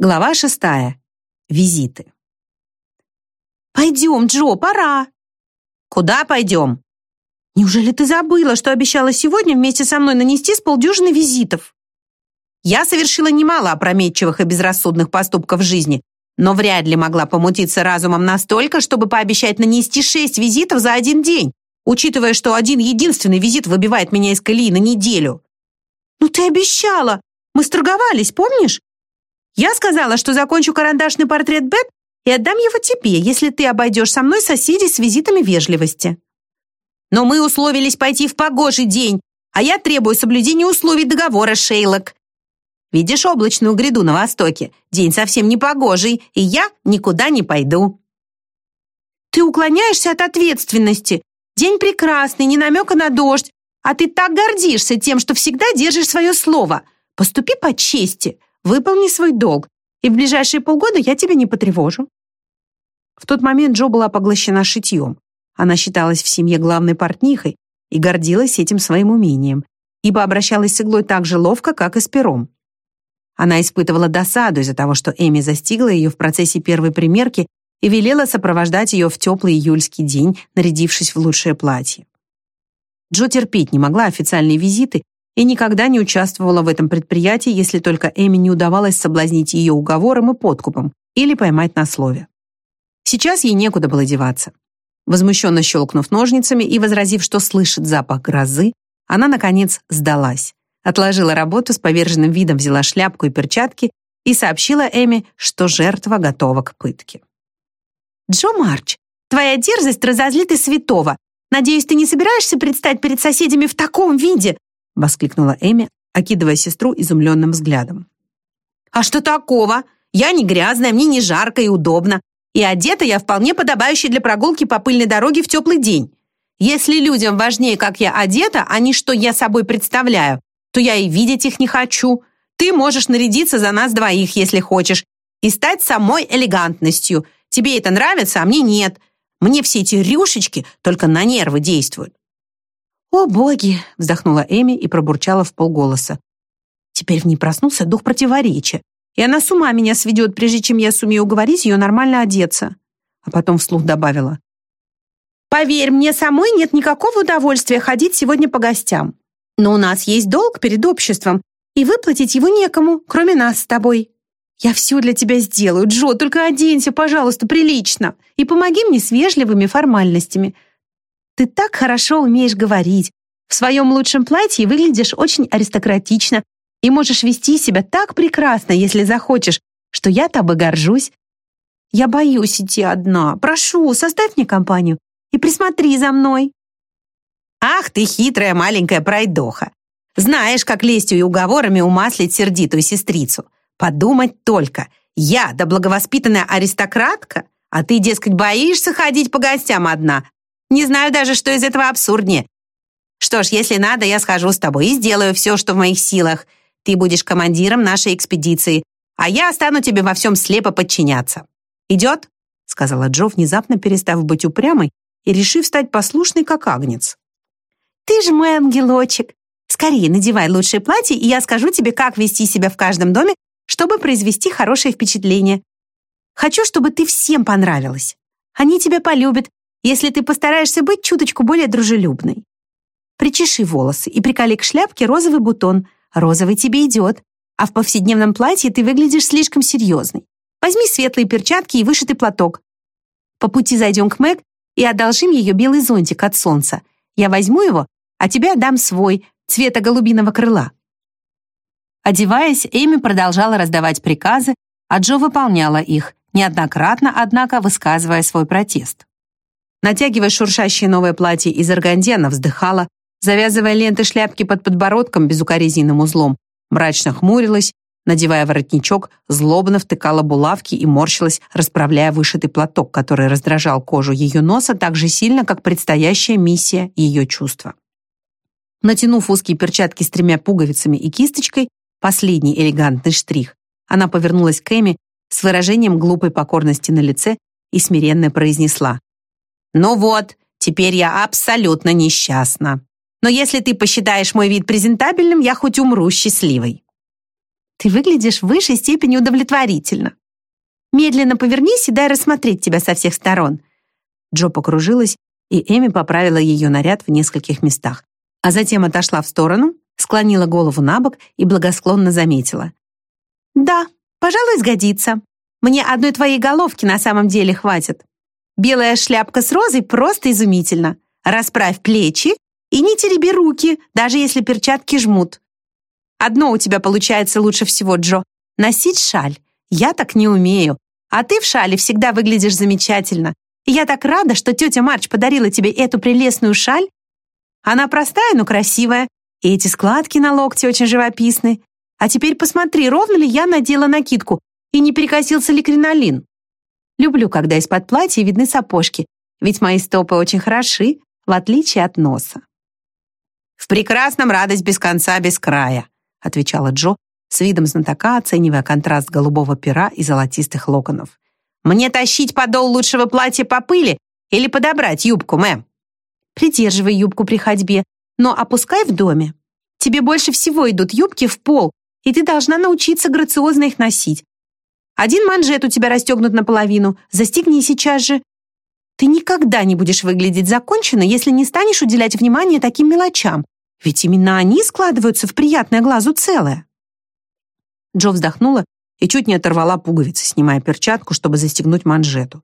Глава шестая. Визиты. «Пойдем, Джо, пора!» «Куда пойдем?» «Неужели ты забыла, что обещала сегодня вместе со мной нанести с полдюжины визитов?» Я совершила немало опрометчивых и безрассудных поступков в жизни, но вряд ли могла помутиться разумом настолько, чтобы пообещать нанести шесть визитов за один день, учитывая, что один единственный визит выбивает меня из колеи на неделю. «Ну ты обещала! Мы сторговались, помнишь? Я сказала, что закончу карандашный портрет Бет и отдам его тебе, если ты обойдешь со мной соседей с визитами вежливости. Но мы условились пойти в погожий день, а я требую соблюдения условий договора, Шейлок. Видишь облачную гряду на востоке? День совсем не погожий, и я никуда не пойду. Ты уклоняешься от ответственности. День прекрасный, не намека на дождь, а ты так гордишься тем, что всегда держишь свое слово. Поступи по чести. Выполни свой долг, и в ближайшие полгода я тебя не потревожу». В тот момент Джо была поглощена шитьем. Она считалась в семье главной портнихой и гордилась этим своим умением, ибо обращалась с иглой так же ловко, как и с пером. Она испытывала досаду из-за того, что Эми застигла ее в процессе первой примерки и велела сопровождать ее в теплый июльский день, нарядившись в лучшее платье. Джо терпеть не могла официальные визиты и никогда не участвовала в этом предприятии, если только Эми не удавалось соблазнить ее уговором и подкупом или поймать на слове. Сейчас ей некуда было деваться. Возмущенно щелкнув ножницами и возразив, что слышит запах грозы, она, наконец, сдалась. Отложила работу с поверженным видом, взяла шляпку и перчатки и сообщила Эми, что жертва готова к пытке. «Джо Марч, твоя дерзость разозлит и святого. Надеюсь, ты не собираешься предстать перед соседями в таком виде, воскликнула Эми, окидывая сестру изумленным взглядом. «А что такого? Я не грязная, мне не жарко и удобно. И одета я вполне подобающая для прогулки по пыльной дороге в теплый день. Если людям важнее, как я одета, а не что я собой представляю, то я и видеть их не хочу. Ты можешь нарядиться за нас двоих, если хочешь, и стать самой элегантностью. Тебе это нравится, а мне нет. Мне все эти рюшечки только на нервы действуют. «О, боги!» — вздохнула Эми и пробурчала в полголоса. Теперь в ней проснулся дух противоречия, и она с ума меня сведет, прежде чем я сумею уговорить ее нормально одеться. А потом вслух добавила. «Поверь, мне самой нет никакого удовольствия ходить сегодня по гостям. Но у нас есть долг перед обществом, и выплатить его некому, кроме нас с тобой. Я все для тебя сделаю, Джо, только оденься, пожалуйста, прилично, и помоги мне с вежливыми формальностями». Ты так хорошо умеешь говорить. В своем лучшем платье выглядишь очень аристократично и можешь вести себя так прекрасно, если захочешь, что я тобой горжусь. Я боюсь идти одна. Прошу, составь мне компанию и присмотри за мной. Ах ты хитрая маленькая пройдоха. Знаешь, как лестью и уговорами умаслить сердитую сестрицу. Подумать только. Я, да благовоспитанная аристократка, а ты, дескать, боишься ходить по гостям одна, не знаю даже, что из этого абсурднее. Что ж, если надо, я схожу с тобой и сделаю все, что в моих силах. Ты будешь командиром нашей экспедиции, а я стану тебе во всем слепо подчиняться. Идет?» — сказала Джо, внезапно перестав быть упрямой и решив стать послушной, как агнец. «Ты же мой ангелочек. Скорее надевай лучшее платье, и я скажу тебе, как вести себя в каждом доме, чтобы произвести хорошее впечатление. Хочу, чтобы ты всем понравилась. Они тебя полюбят, если ты постараешься быть чуточку более дружелюбной. Причеши волосы и приколи к шляпке розовый бутон. Розовый тебе идет. А в повседневном платье ты выглядишь слишком серьезной. Возьми светлые перчатки и вышитый платок. По пути зайдем к Мэг и одолжим ее белый зонтик от солнца. Я возьму его, а тебе отдам свой, цвета голубиного крыла. Одеваясь, Эми продолжала раздавать приказы, а Джо выполняла их, неоднократно, однако, высказывая свой протест. Натягивая шуршащее новое платье из органди, она вздыхала, завязывая ленты шляпки под подбородком безукоризненным узлом, мрачно хмурилась, надевая воротничок, злобно втыкала булавки и морщилась, расправляя вышитый платок, который раздражал кожу ее носа так же сильно, как предстоящая миссия ее чувства. Натянув узкие перчатки с тремя пуговицами и кисточкой, последний элегантный штрих, она повернулась к Эми с выражением глупой покорности на лице и смиренно произнесла ну вот, теперь я абсолютно несчастна. Но если ты посчитаешь мой вид презентабельным, я хоть умру счастливой. Ты выглядишь в высшей степени удовлетворительно. Медленно повернись и дай рассмотреть тебя со всех сторон». Джо покружилась, и Эми поправила ее наряд в нескольких местах, а затем отошла в сторону, склонила голову на бок и благосклонно заметила. «Да, пожалуй, сгодится. Мне одной твоей головки на самом деле хватит. Белая шляпка с розой просто изумительно. Расправь плечи и не тереби руки, даже если перчатки жмут. Одно у тебя получается лучше всего, Джо. Носить шаль. Я так не умею. А ты в шале всегда выглядишь замечательно. Я так рада, что тетя Марч подарила тебе эту прелестную шаль. Она простая, но красивая. И эти складки на локте очень живописны. А теперь посмотри, ровно ли я надела накидку и не перекосился ли кринолин. Люблю, когда из-под платья видны сапожки, ведь мои стопы очень хороши, в отличие от носа. «В прекрасном радость без конца, без края», отвечала Джо, с видом знатока оценивая контраст голубого пера и золотистых локонов. «Мне тащить подол лучшего платья по пыли или подобрать юбку, мэм?» «Придерживай юбку при ходьбе, но опускай в доме. Тебе больше всего идут юбки в пол, и ты должна научиться грациозно их носить. Один манжет у тебя расстегнут наполовину, застегни сейчас же. Ты никогда не будешь выглядеть законченно, если не станешь уделять внимание таким мелочам, ведь именно они складываются в приятное глазу целое. Джо вздохнула и чуть не оторвала пуговицы, снимая перчатку, чтобы застегнуть манжету.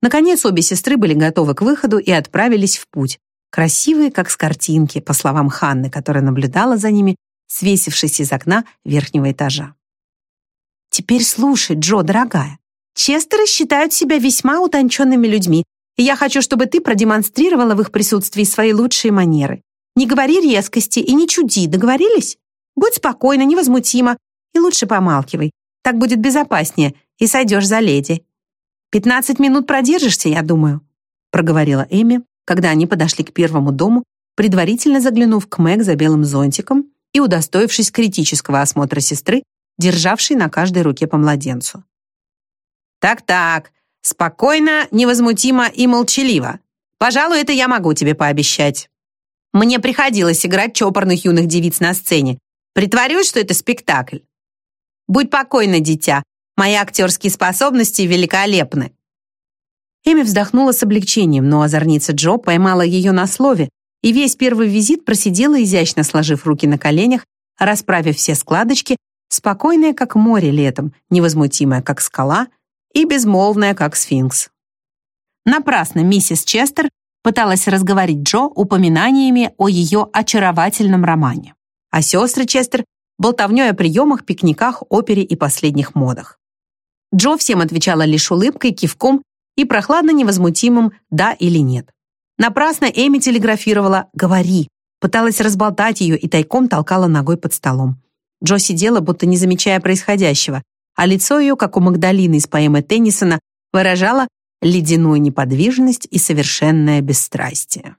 Наконец обе сестры были готовы к выходу и отправились в путь, красивые, как с картинки, по словам Ханны, которая наблюдала за ними, свесившись из окна верхнего этажа. «Теперь слушай, Джо, дорогая. Честеры считают себя весьма утонченными людьми, и я хочу, чтобы ты продемонстрировала в их присутствии свои лучшие манеры. Не говори резкости и не чуди, договорились? Будь спокойна, невозмутима и лучше помалкивай. Так будет безопаснее, и сойдешь за леди. Пятнадцать минут продержишься, я думаю», проговорила Эми, когда они подошли к первому дому, предварительно заглянув к Мэг за белым зонтиком и удостоившись критического осмотра сестры, державшей на каждой руке по младенцу. «Так-так, спокойно, невозмутимо и молчаливо. Пожалуй, это я могу тебе пообещать». Мне приходилось играть чопорных юных девиц на сцене. Притворюсь, что это спектакль. Будь покойна, дитя. Мои актерские способности великолепны. Эми вздохнула с облегчением, но озорница Джо поймала ее на слове, и весь первый визит просидела изящно сложив руки на коленях, расправив все складочки, спокойная, как море летом, невозмутимая, как скала, и безмолвная, как сфинкс. Напрасно миссис Честер пыталась разговорить Джо упоминаниями о ее очаровательном романе, а сестры Честер — болтовнёй о приемах, пикниках, опере и последних модах. Джо всем отвечала лишь улыбкой, кивком и прохладно-невозмутимым «да» или «нет». Напрасно Эми телеграфировала «говори», пыталась разболтать ее и тайком толкала ногой под столом. Джо сидела, будто не замечая происходящего, а лицо ее, как у Магдалины из поэмы Теннисона, выражало ледяную неподвижность и совершенное бесстрастие.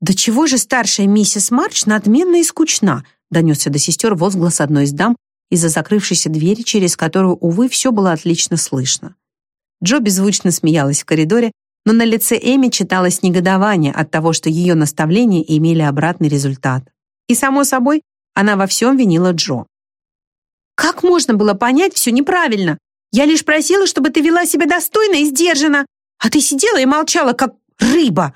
«Да чего же старшая миссис Марч надменна и скучна?» донесся до сестер возглас одной из дам из-за закрывшейся двери, через которую, увы, все было отлично слышно. Джо беззвучно смеялась в коридоре, но на лице Эми читалось негодование от того, что ее наставления имели обратный результат. И, само собой, она во всем винила Джо. «Как можно было понять все неправильно? Я лишь просила, чтобы ты вела себя достойно и сдержанно, а ты сидела и молчала, как рыба.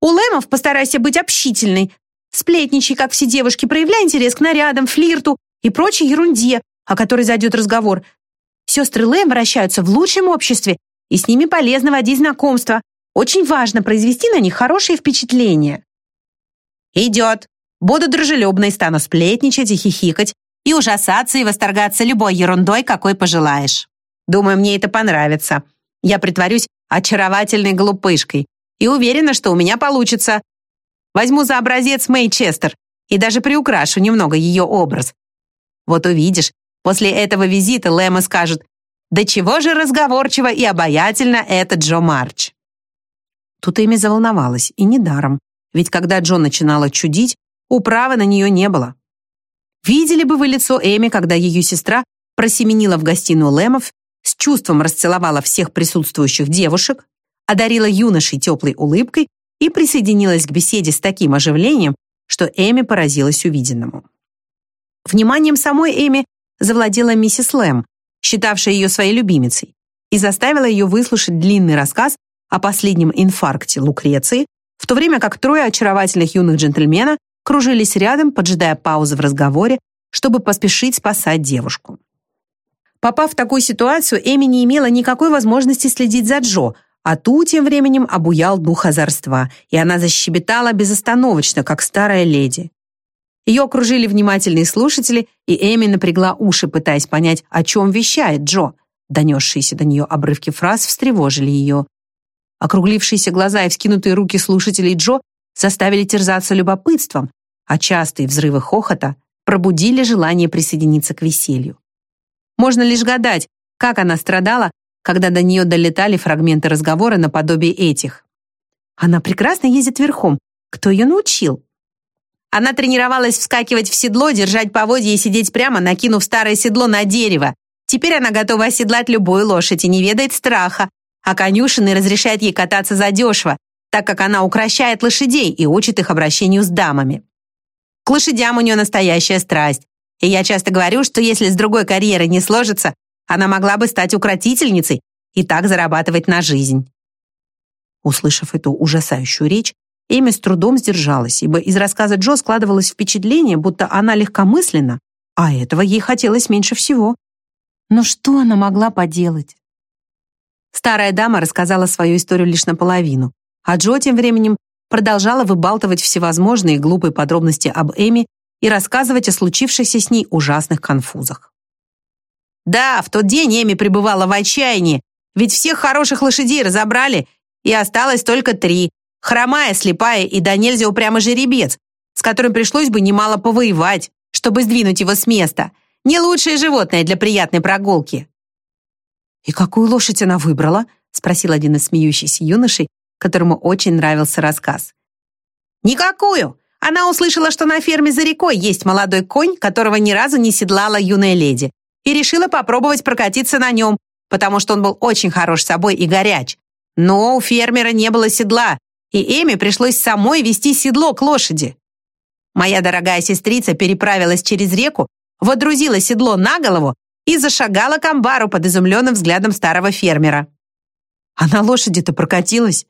У Лэмов постарайся быть общительной. Сплетничай, как все девушки, проявляй интерес к нарядам, флирту и прочей ерунде, о которой зайдет разговор. Сестры Лэм вращаются в лучшем обществе, и с ними полезно водить знакомства. Очень важно произвести на них хорошее впечатление. «Идет. Буду дружелюбной, стану сплетничать и хихикать, и ужасаться и восторгаться любой ерундой, какой пожелаешь. Думаю, мне это понравится. Я притворюсь очаровательной глупышкой и уверена, что у меня получится. Возьму за образец Мэй Честер и даже приукрашу немного ее образ. Вот увидишь, после этого визита Лэма скажут, «Да чего же разговорчиво и обаятельно это Джо Марч!» Тут Эми заволновалась, и недаром, ведь когда Джо начинала чудить, управы на нее не было. Видели бы вы лицо Эми, когда ее сестра просеменила в гостиную Лэмов, с чувством расцеловала всех присутствующих девушек, одарила юношей теплой улыбкой и присоединилась к беседе с таким оживлением, что Эми поразилась увиденному. Вниманием самой Эми завладела миссис Лэм, считавшая ее своей любимицей, и заставила ее выслушать длинный рассказ о последнем инфаркте Лукреции, в то время как трое очаровательных юных джентльмена кружились рядом, поджидая паузы в разговоре, чтобы поспешить спасать девушку. Попав в такую ситуацию, Эми не имела никакой возможности следить за Джо, а ту тем временем обуял дух озорства, и она защебетала безостановочно, как старая леди. Ее окружили внимательные слушатели, и Эми напрягла уши, пытаясь понять, о чем вещает Джо. Донесшиеся до нее обрывки фраз встревожили ее. Округлившиеся глаза и вскинутые руки слушателей Джо заставили терзаться любопытством, а частые взрывы хохота пробудили желание присоединиться к веселью. Можно лишь гадать, как она страдала, когда до нее долетали фрагменты разговора наподобие этих. Она прекрасно ездит верхом. Кто ее научил? Она тренировалась вскакивать в седло, держать поводья и сидеть прямо, накинув старое седло на дерево. Теперь она готова оседлать любую лошадь и не ведает страха, а конюшины разрешает ей кататься задешево, так как она укращает лошадей и учит их обращению с дамами. К лошадям у нее настоящая страсть. И я часто говорю, что если с другой карьерой не сложится, она могла бы стать укротительницей и так зарабатывать на жизнь. Услышав эту ужасающую речь, Эми с трудом сдержалась, ибо из рассказа Джо складывалось впечатление, будто она легкомысленна, а этого ей хотелось меньше всего. Но что она могла поделать? Старая дама рассказала свою историю лишь наполовину, а Джо тем временем продолжала выбалтывать всевозможные глупые подробности об Эми и рассказывать о случившихся с ней ужасных конфузах. Да, в тот день Эми пребывала в отчаянии, ведь всех хороших лошадей разобрали, и осталось только три, хромая, слепая и до нельзя упрямый жеребец, с которым пришлось бы немало повоевать, чтобы сдвинуть его с места. Не лучшее животное для приятной прогулки. «И какую лошадь она выбрала?» — спросил один из смеющихся юношей, которому очень нравился рассказ. «Никакую! Она услышала, что на ферме за рекой есть молодой конь, которого ни разу не седлала юная леди, и решила попробовать прокатиться на нем, потому что он был очень хорош собой и горяч. Но у фермера не было седла, и Эми пришлось самой вести седло к лошади. Моя дорогая сестрица переправилась через реку, водрузила седло на голову и зашагала к амбару под изумленным взглядом старого фермера. А на лошади-то прокатилась?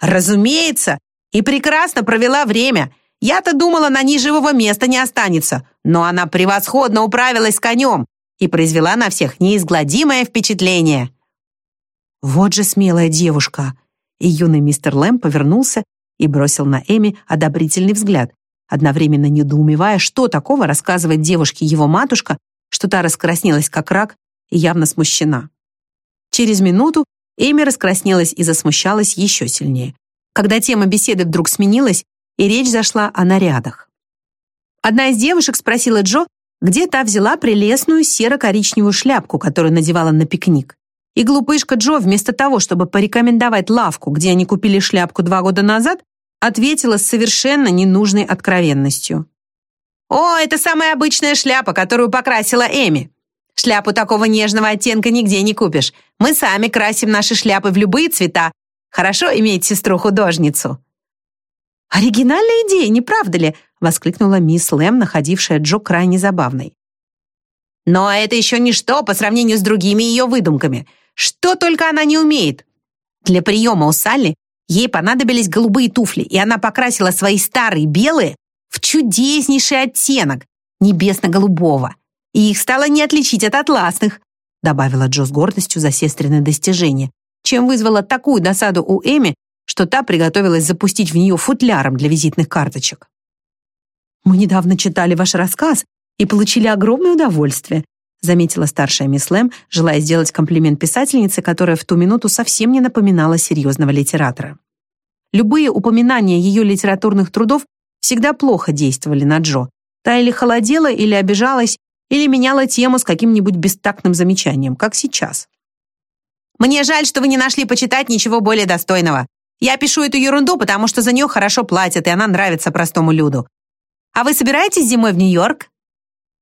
Разумеется, и прекрасно провела время. Я-то думала, на ней живого места не останется, но она превосходно управилась конем и произвела на всех неизгладимое впечатление. Вот же смелая девушка. И юный мистер Лэм повернулся и бросил на Эми одобрительный взгляд, одновременно недоумевая, что такого рассказывает девушке его матушка, что та раскраснелась как рак и явно смущена. Через минуту Эми раскраснелась и засмущалась еще сильнее, когда тема беседы вдруг сменилась, и речь зашла о нарядах. Одна из девушек спросила Джо, где та взяла прелестную серо-коричневую шляпку, которую надевала на пикник. И глупышка Джо, вместо того, чтобы порекомендовать лавку, где они купили шляпку два года назад, ответила с совершенно ненужной откровенностью. «О, это самая обычная шляпа, которую покрасила Эми. Шляпу такого нежного оттенка нигде не купишь. Мы сами красим наши шляпы в любые цвета. Хорошо иметь сестру-художницу». «Оригинальная идея, не правда ли?» — воскликнула мисс Лэм, находившая Джо крайне забавной. «Но это еще ничто по сравнению с другими ее выдумками. Что только она не умеет. Для приема у Салли ей понадобились голубые туфли, и она покрасила свои старые белые в чудеснейший оттенок небесно-голубого. И их стало не отличить от атласных, добавила Джо с гордостью за сестренное достижение, чем вызвала такую досаду у Эми, что та приготовилась запустить в нее футляром для визитных карточек. «Мы недавно читали ваш рассказ и получили огромное удовольствие», заметила старшая мисс Лэм, желая сделать комплимент писательнице, которая в ту минуту совсем не напоминала серьезного литератора. Любые упоминания ее литературных трудов всегда плохо действовали на Джо. Та или холодела, или обижалась, или меняла тему с каким-нибудь бестактным замечанием, как сейчас. «Мне жаль, что вы не нашли почитать ничего более достойного. Я пишу эту ерунду, потому что за нее хорошо платят, и она нравится простому люду. А вы собираетесь зимой в Нью-Йорк?»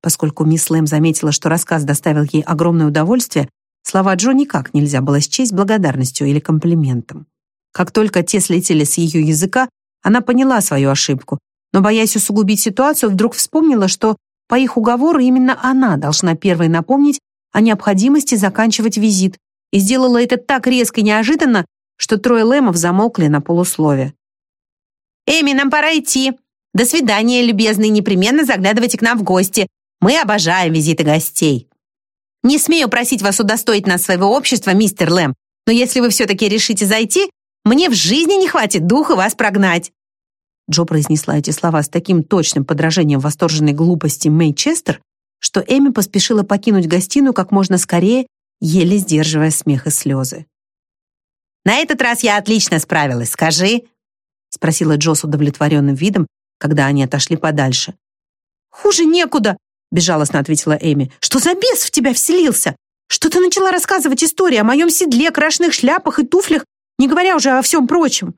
Поскольку мисс Лэм заметила, что рассказ доставил ей огромное удовольствие, слова Джо никак нельзя было счесть благодарностью или комплиментом. Как только те слетели с ее языка, она поняла свою ошибку, но, боясь усугубить ситуацию, вдруг вспомнила, что По их уговору именно она должна первой напомнить о необходимости заканчивать визит и сделала это так резко и неожиданно, что трое лэмов замолкли на полуслове. «Эми, нам пора идти. До свидания, любезные, непременно заглядывайте к нам в гости. Мы обожаем визиты гостей. Не смею просить вас удостоить нас своего общества, мистер Лэм, но если вы все-таки решите зайти, мне в жизни не хватит духа вас прогнать». Джо произнесла эти слова с таким точным подражением восторженной глупости Мэй Честер, что Эми поспешила покинуть гостиную как можно скорее, еле сдерживая смех и слезы. «На этот раз я отлично справилась, скажи», спросила Джо с удовлетворенным видом, когда они отошли подальше. «Хуже некуда», безжалостно ответила Эми. «Что за бес в тебя вселился? Что ты начала рассказывать истории о моем седле, крашеных шляпах и туфлях, не говоря уже о всем прочем?»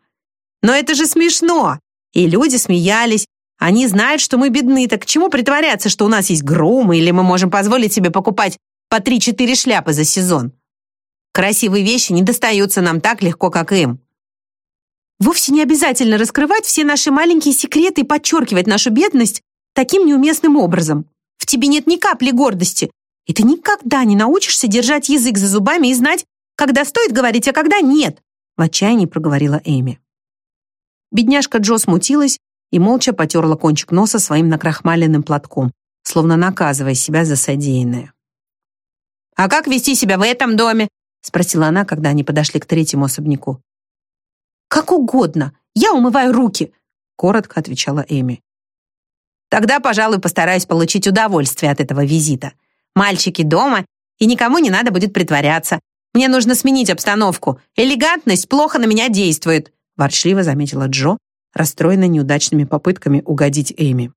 «Но это же смешно!» И люди смеялись. Они знают, что мы бедны, так к чему притворяться, что у нас есть громы, или мы можем позволить себе покупать по три-четыре шляпы за сезон? Красивые вещи не достаются нам так легко, как им. Вовсе не обязательно раскрывать все наши маленькие секреты и подчеркивать нашу бедность таким неуместным образом. В тебе нет ни капли гордости, и ты никогда не научишься держать язык за зубами и знать, когда стоит говорить, а когда нет», в отчаянии проговорила Эми. Бедняжка Джо смутилась и молча потерла кончик носа своим накрахмаленным платком, словно наказывая себя за содеянное. «А как вести себя в этом доме?» спросила она, когда они подошли к третьему особняку. «Как угодно. Я умываю руки», коротко отвечала Эми. «Тогда, пожалуй, постараюсь получить удовольствие от этого визита. Мальчики дома, и никому не надо будет притворяться. Мне нужно сменить обстановку. Элегантность плохо на меня действует ворчливо заметила Джо, расстроенная неудачными попытками угодить Эми.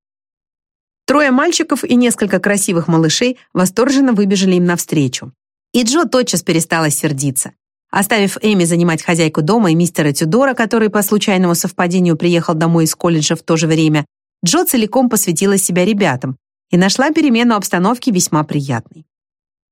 Трое мальчиков и несколько красивых малышей восторженно выбежали им навстречу. И Джо тотчас перестала сердиться. Оставив Эми занимать хозяйку дома и мистера Тюдора, который по случайному совпадению приехал домой из колледжа в то же время, Джо целиком посвятила себя ребятам и нашла перемену обстановки весьма приятной.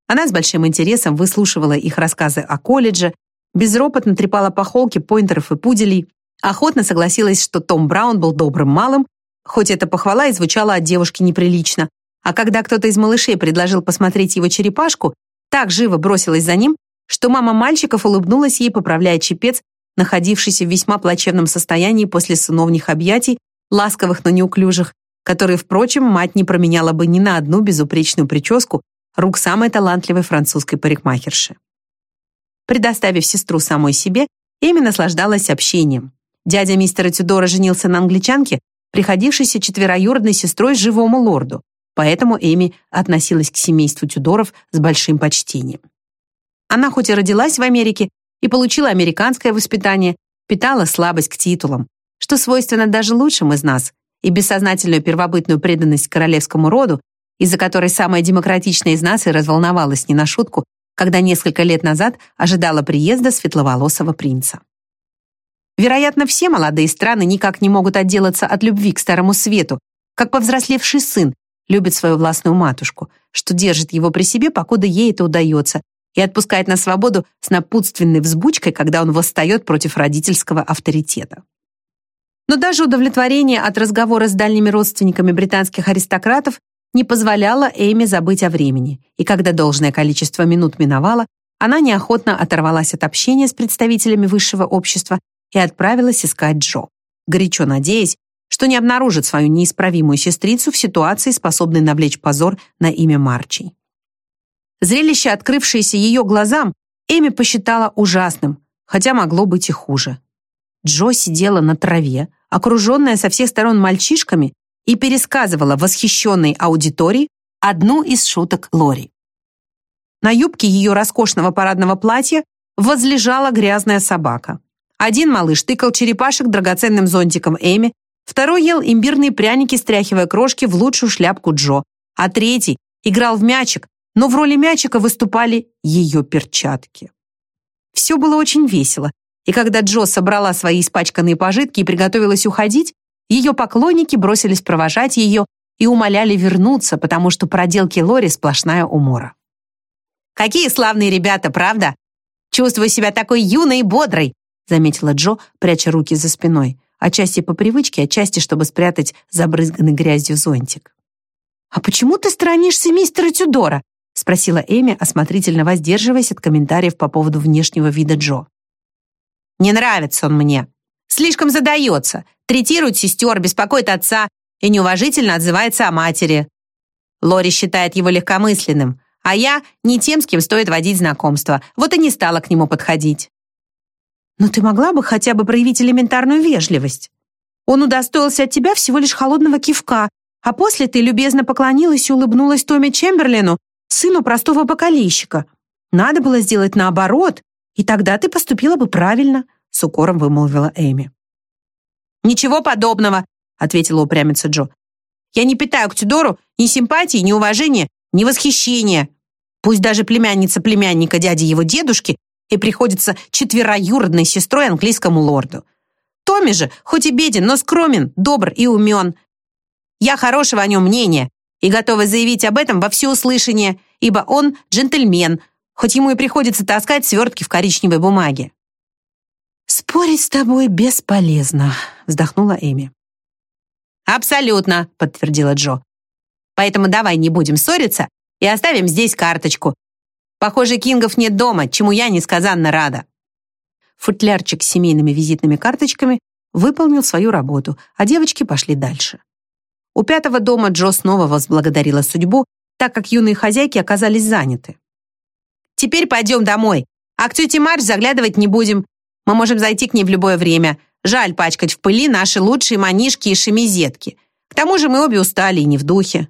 Она с большим интересом выслушивала их рассказы о колледже, безропотно трепала по холке поинтеров и пуделей, охотно согласилась, что Том Браун был добрым малым, хоть эта похвала и звучала от девушки неприлично, а когда кто-то из малышей предложил посмотреть его черепашку, так живо бросилась за ним, что мама мальчиков улыбнулась ей, поправляя чепец, находившийся в весьма плачевном состоянии после сыновних объятий, ласковых, но неуклюжих, которые, впрочем, мать не променяла бы ни на одну безупречную прическу рук самой талантливой французской парикмахерши. Предоставив сестру самой себе, Эми наслаждалась общением. Дядя мистера Тюдора женился на англичанке, приходившейся четвероюродной сестрой живому лорду, поэтому Эми относилась к семейству Тюдоров с большим почтением. Она хоть и родилась в Америке и получила американское воспитание, питала слабость к титулам, что свойственно даже лучшим из нас, и бессознательную первобытную преданность королевскому роду, из-за которой самая демократичная из нас и разволновалась не на шутку, когда несколько лет назад ожидала приезда светловолосого принца. Вероятно, все молодые страны никак не могут отделаться от любви к Старому Свету, как повзрослевший сын любит свою властную матушку, что держит его при себе, покуда ей это удается, и отпускает на свободу с напутственной взбучкой, когда он восстает против родительского авторитета. Но даже удовлетворение от разговора с дальними родственниками британских аристократов не позволяла Эми забыть о времени, и когда должное количество минут миновало, она неохотно оторвалась от общения с представителями высшего общества и отправилась искать Джо, горячо надеясь, что не обнаружит свою неисправимую сестрицу в ситуации, способной навлечь позор на имя Марчей. Зрелище, открывшееся ее глазам, Эми посчитала ужасным, хотя могло быть и хуже. Джо сидела на траве, окруженная со всех сторон мальчишками, и пересказывала восхищенной аудитории одну из шуток Лори. На юбке ее роскошного парадного платья возлежала грязная собака. Один малыш тыкал черепашек драгоценным зонтиком Эми, второй ел имбирные пряники, стряхивая крошки в лучшую шляпку Джо, а третий играл в мячик, но в роли мячика выступали ее перчатки. Все было очень весело, и когда Джо собрала свои испачканные пожитки и приготовилась уходить, ее поклонники бросились провожать ее и умоляли вернуться, потому что проделки Лори сплошная умора. «Какие славные ребята, правда? Чувствую себя такой юной и бодрой», заметила Джо, пряча руки за спиной, отчасти по привычке, отчасти, чтобы спрятать забрызганный грязью зонтик. «А почему ты сторонишься мистера Тюдора?» спросила Эми, осмотрительно воздерживаясь от комментариев по поводу внешнего вида Джо. «Не нравится он мне. Слишком задается, третирует сестер, беспокоит отца и неуважительно отзывается о матери. Лори считает его легкомысленным, а я не тем, с кем стоит водить знакомство. Вот и не стала к нему подходить. Но ты могла бы хотя бы проявить элементарную вежливость. Он удостоился от тебя всего лишь холодного кивка, а после ты любезно поклонилась и улыбнулась Томми Чемберлену, сыну простого бокалейщика. Надо было сделать наоборот, и тогда ты поступила бы правильно», — с укором вымолвила Эми. «Ничего подобного», — ответила упрямица Джо. «Я не питаю к Тюдору ни симпатии, ни уважения, ни восхищения. Пусть даже племянница племянника дяди его дедушки и приходится четвероюродной сестрой английскому лорду. Томми же, хоть и беден, но скромен, добр и умен. Я хорошего о нем мнения и готова заявить об этом во всеуслышание, ибо он джентльмен, хоть ему и приходится таскать свертки в коричневой бумаге. «Спорить с тобой бесполезно», — вздохнула Эми. «Абсолютно», — подтвердила Джо. «Поэтому давай не будем ссориться и оставим здесь карточку. Похоже, Кингов нет дома, чему я несказанно рада». Футлярчик с семейными визитными карточками выполнил свою работу, а девочки пошли дальше. У пятого дома Джо снова возблагодарила судьбу, так как юные хозяйки оказались заняты. «Теперь пойдем домой, а к тете Марш заглядывать не будем. Мы можем зайти к ней в любое время. Жаль пачкать в пыли наши лучшие манишки и шемизетки. К тому же мы обе устали и не в духе».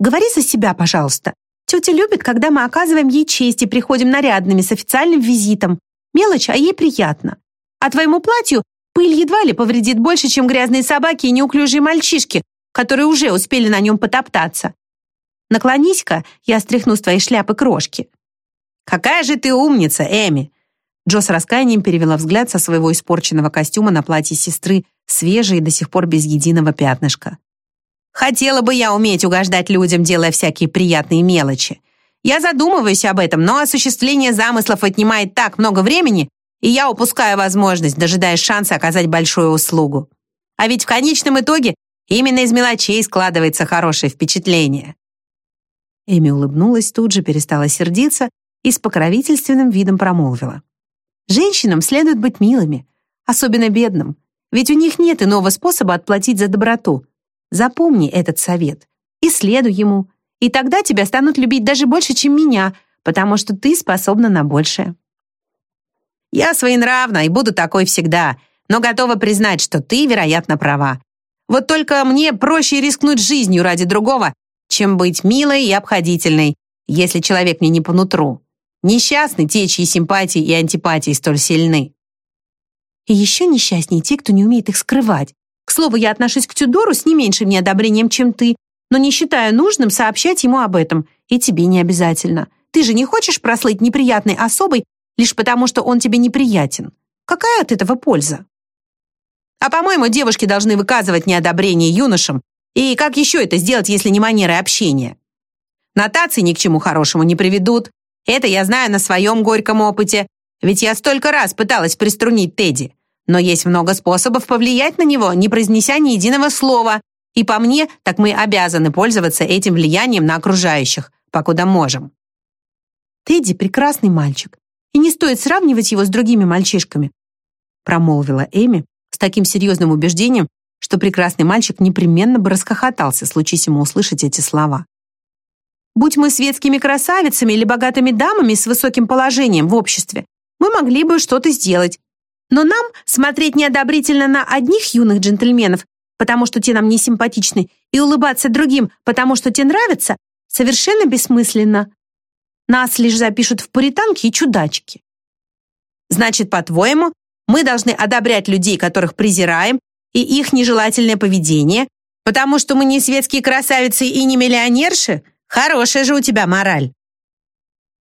«Говори за себя, пожалуйста. Тетя любит, когда мы оказываем ей честь и приходим нарядными с официальным визитом. Мелочь, а ей приятно. А твоему платью пыль едва ли повредит больше, чем грязные собаки и неуклюжие мальчишки, которые уже успели на нем потоптаться. Наклонись-ка, я стряхну с твоей шляпы крошки». «Какая же ты умница, Эми!» Джо с раскаянием перевела взгляд со своего испорченного костюма на платье сестры, свежее и до сих пор без единого пятнышка. «Хотела бы я уметь угождать людям, делая всякие приятные мелочи. Я задумываюсь об этом, но осуществление замыслов отнимает так много времени, и я упускаю возможность, дожидаясь шанса оказать большую услугу. А ведь в конечном итоге Именно из мелочей складывается хорошее впечатление». Эми улыбнулась, тут же перестала сердиться и с покровительственным видом промолвила. «Женщинам следует быть милыми, особенно бедным, ведь у них нет иного способа отплатить за доброту. Запомни этот совет и следуй ему, и тогда тебя станут любить даже больше, чем меня, потому что ты способна на большее». «Я своенравна и буду такой всегда, но готова признать, что ты, вероятно, права. Вот только мне проще рискнуть жизнью ради другого, чем быть милой и обходительной, если человек мне не по нутру. Несчастны те, чьи симпатии и антипатии столь сильны. И еще несчастнее те, кто не умеет их скрывать. К слову, я отношусь к Тюдору с не меньшим неодобрением, чем ты, но не считаю нужным сообщать ему об этом, и тебе не обязательно. Ты же не хочешь прослыть неприятной особой лишь потому, что он тебе неприятен. Какая от этого польза? А по-моему, девушки должны выказывать неодобрение юношам. И как еще это сделать, если не манеры общения? Нотации ни к чему хорошему не приведут. Это я знаю на своем горьком опыте. Ведь я столько раз пыталась приструнить Тедди. Но есть много способов повлиять на него, не произнеся ни единого слова. И по мне, так мы обязаны пользоваться этим влиянием на окружающих, покуда можем. Тедди прекрасный мальчик, и не стоит сравнивать его с другими мальчишками, промолвила Эми, с таким серьезным убеждением, что прекрасный мальчик непременно бы расхохотался, случись ему услышать эти слова. Будь мы светскими красавицами или богатыми дамами с высоким положением в обществе, мы могли бы что-то сделать. Но нам смотреть неодобрительно на одних юных джентльменов, потому что те нам не симпатичны, и улыбаться другим, потому что те нравятся, совершенно бессмысленно. Нас лишь запишут в пуританки и чудачки. Значит, по-твоему, мы должны одобрять людей, которых презираем, и их нежелательное поведение, потому что мы не светские красавицы и не миллионерши? Хорошая же у тебя мораль.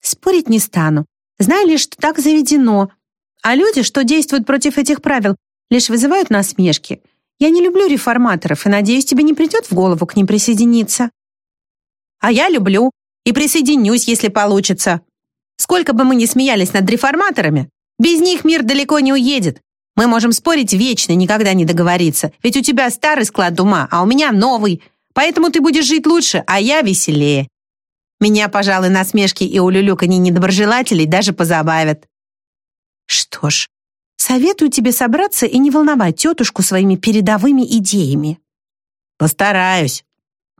Спорить не стану. Знаю лишь, что так заведено. А люди, что действуют против этих правил, лишь вызывают насмешки. Я не люблю реформаторов и надеюсь, тебе не придет в голову к ним присоединиться. А я люблю и присоединюсь, если получится. Сколько бы мы ни смеялись над реформаторами, без них мир далеко не уедет. Мы можем спорить вечно, никогда не договориться. Ведь у тебя старый склад ума, а у меня новый. Поэтому ты будешь жить лучше, а я веселее. Меня, пожалуй, насмешки и улюлюканье недоброжелателей даже позабавят. Что ж, советую тебе собраться и не волновать тетушку своими передовыми идеями. Постараюсь.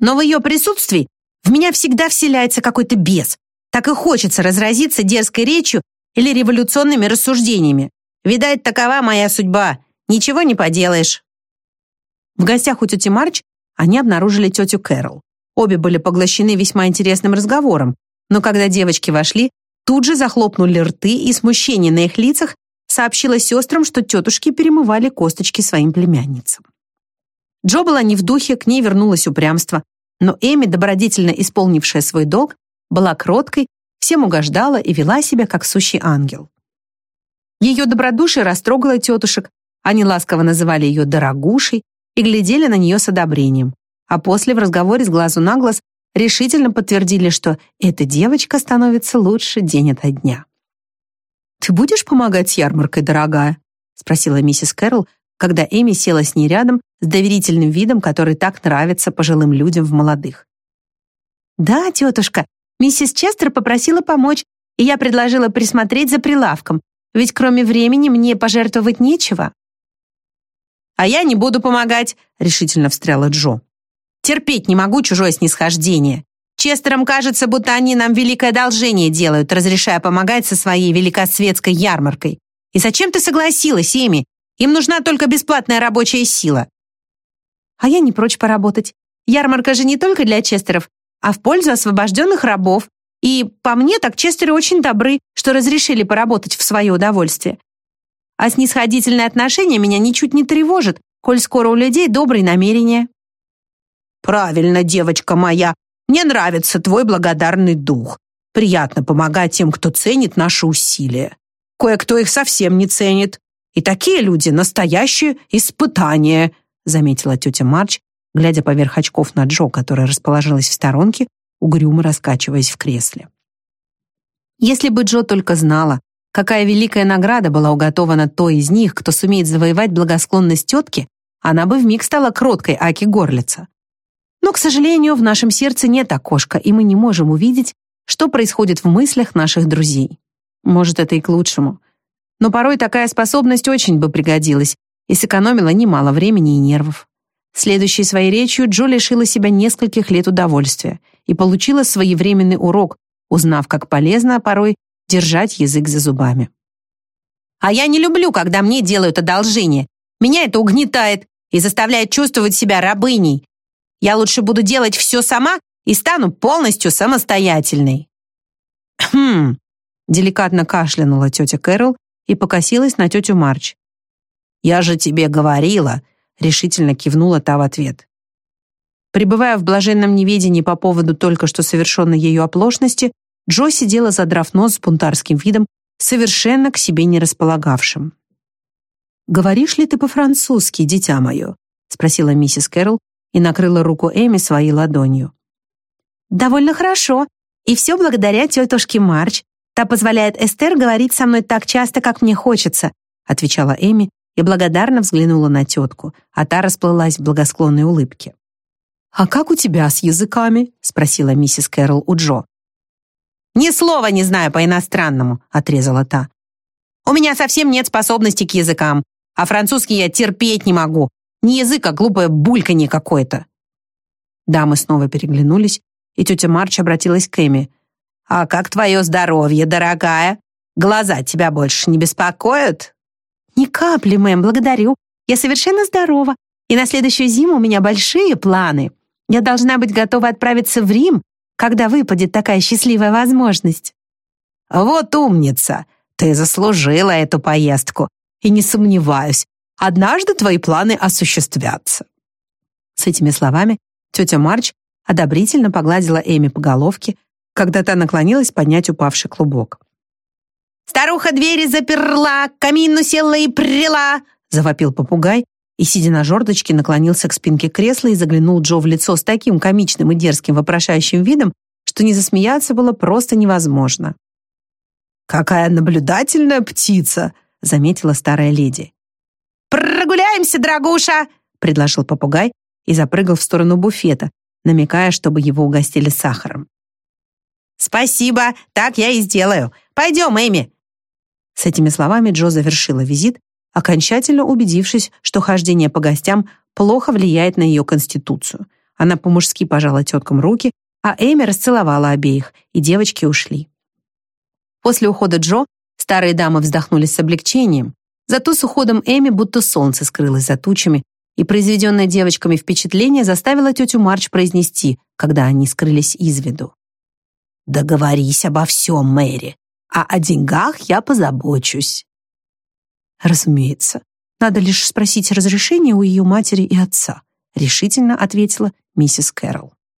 Но в ее присутствии в меня всегда вселяется какой-то бес. Так и хочется разразиться дерзкой речью или революционными рассуждениями. Видать, такова моя судьба. Ничего не поделаешь. В гостях у тети Марч они обнаружили тетю Кэрол. Обе были поглощены весьма интересным разговором, но когда девочки вошли, тут же захлопнули рты, и смущение на их лицах сообщило сестрам, что тетушки перемывали косточки своим племянницам. Джо была не в духе, к ней вернулось упрямство, но Эми, добродетельно исполнившая свой долг, была кроткой, всем угождала и вела себя как сущий ангел. Ее добродушие растрогало тетушек, они ласково называли ее «дорогушей» и глядели на нее с одобрением а после в разговоре с глазу на глаз решительно подтвердили, что эта девочка становится лучше день ото дня. «Ты будешь помогать с ярмаркой, дорогая?» спросила миссис Кэрролл, когда Эми села с ней рядом с доверительным видом, который так нравится пожилым людям в молодых. «Да, тетушка, миссис Честер попросила помочь, и я предложила присмотреть за прилавком, ведь кроме времени мне пожертвовать нечего». «А я не буду помогать», — решительно встряла Джо. Терпеть не могу чужое снисхождение. Честерам кажется, будто они нам великое одолжение делают, разрешая помогать со своей великосветской ярмаркой. И зачем ты согласилась, Эми? Им нужна только бесплатная рабочая сила. А я не прочь поработать. Ярмарка же не только для Честеров, а в пользу освобожденных рабов. И по мне так Честеры очень добры, что разрешили поработать в свое удовольствие. А снисходительное отношение меня ничуть не тревожит, коль скоро у людей добрые намерения. «Правильно, девочка моя, мне нравится твой благодарный дух. Приятно помогать тем, кто ценит наши усилия. Кое-кто их совсем не ценит. И такие люди — настоящее испытание», заметила тетя Марч, глядя поверх очков на Джо, которая расположилась в сторонке, угрюмо раскачиваясь в кресле. Если бы Джо только знала, какая великая награда была уготована той из них, кто сумеет завоевать благосклонность тетки, она бы вмиг стала кроткой Аки Горлица. Но, к сожалению, в нашем сердце нет окошка, и мы не можем увидеть, что происходит в мыслях наших друзей. Может, это и к лучшему. Но порой такая способность очень бы пригодилась и сэкономила немало времени и нервов. Следующей своей речью Джо лишила себя нескольких лет удовольствия и получила своевременный урок, узнав, как полезно порой держать язык за зубами. «А я не люблю, когда мне делают одолжение. Меня это угнетает и заставляет чувствовать себя рабыней, я лучше буду делать все сама и стану полностью самостоятельной». «Хм», — деликатно кашлянула тетя Кэрол и покосилась на тетю Марч. «Я же тебе говорила», — решительно кивнула та в ответ. Пребывая в блаженном неведении по поводу только что совершенной ее оплошности, Джо сидела, задрав нос с бунтарским видом, совершенно к себе не располагавшим. «Говоришь ли ты по-французски, дитя мое?» — спросила миссис Кэрол, и накрыла руку Эми своей ладонью. «Довольно хорошо, и все благодаря тетушке Марч. Та позволяет Эстер говорить со мной так часто, как мне хочется», отвечала Эми и благодарно взглянула на тетку, а та расплылась в благосклонной улыбке. «А как у тебя с языками?» спросила миссис Кэрол у Джо. «Ни слова не знаю по-иностранному», отрезала та. «У меня совсем нет способности к языкам, а французский я терпеть не могу, не язык, а глупое бульканье какое-то. Дамы снова переглянулись, и тетя Марч обратилась к Эми. «А как твое здоровье, дорогая? Глаза тебя больше не беспокоят?» «Ни капли, мэм, благодарю. Я совершенно здорова, и на следующую зиму у меня большие планы. Я должна быть готова отправиться в Рим, когда выпадет такая счастливая возможность». «Вот умница! Ты заслужила эту поездку, и не сомневаюсь, Однажды твои планы осуществятся». С этими словами тетя Марч одобрительно погладила Эми по головке, когда та наклонилась поднять упавший клубок. «Старуха двери заперла, камину села и прила!» завопил попугай и, сидя на жердочке, наклонился к спинке кресла и заглянул Джо в лицо с таким комичным и дерзким вопрошающим видом, что не засмеяться было просто невозможно. «Какая наблюдательная птица!» заметила старая леди. «Прогуляемся, дорогуша!» — предложил попугай и запрыгал в сторону буфета, намекая, чтобы его угостили сахаром. «Спасибо, так я и сделаю. Пойдем, Эми». С этими словами Джо завершила визит, окончательно убедившись, что хождение по гостям плохо влияет на ее конституцию. Она по-мужски пожала теткам руки, а Эми расцеловала обеих, и девочки ушли. После ухода Джо старые дамы вздохнули с облегчением, зато с уходом Эми будто солнце скрылось за тучами, и произведенное девочками впечатление заставило тетю Марч произнести, когда они скрылись из виду. «Договорись обо всем, Мэри, а о деньгах я позабочусь». «Разумеется. Надо лишь спросить разрешения у ее матери и отца», решительно ответила миссис Кэрролл.